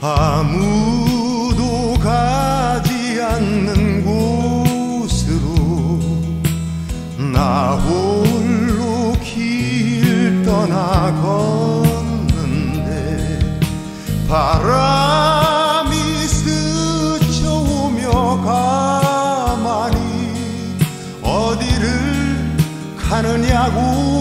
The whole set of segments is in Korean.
아무도 가지 않는 곳으로 나 홀로 길 떠나 걷는데 바람이 스쳐오며 가만히 어디를 가느냐고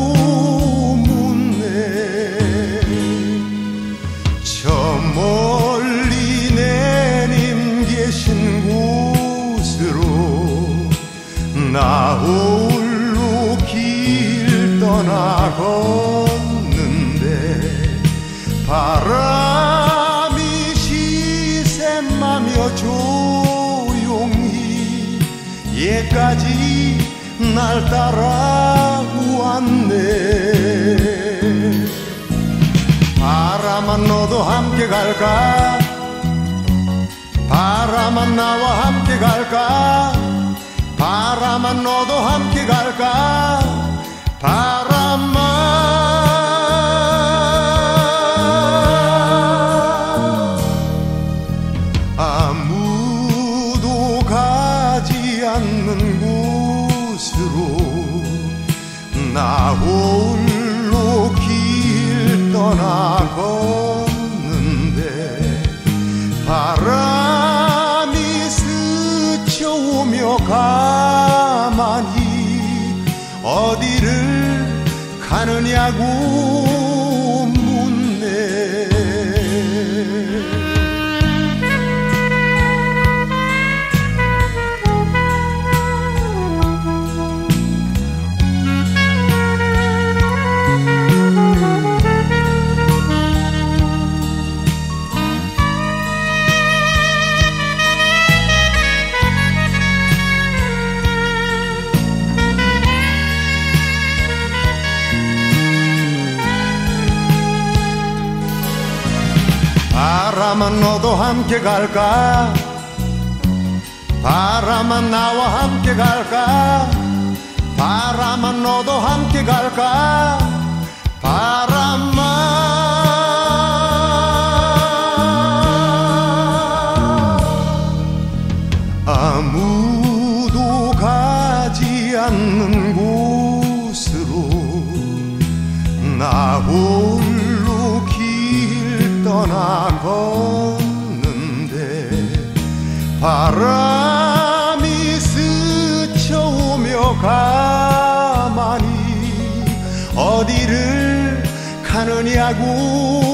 예까지 날 따라왔네. 바람아 너도 함께 갈까? 바람아 나와 함께 갈까? 바람아 너도 함께 갈까 나 홀로 길 떠나 걷는데 바람이 스쳐오며 가만히 어디를 가느냐고 바람아 너도 함께 갈까? 바람아 나와 함께 갈까? 바람아 너도 함께 갈까 떠나 걷는데 바람이 스쳐오며 가만히 어디를 가느냐고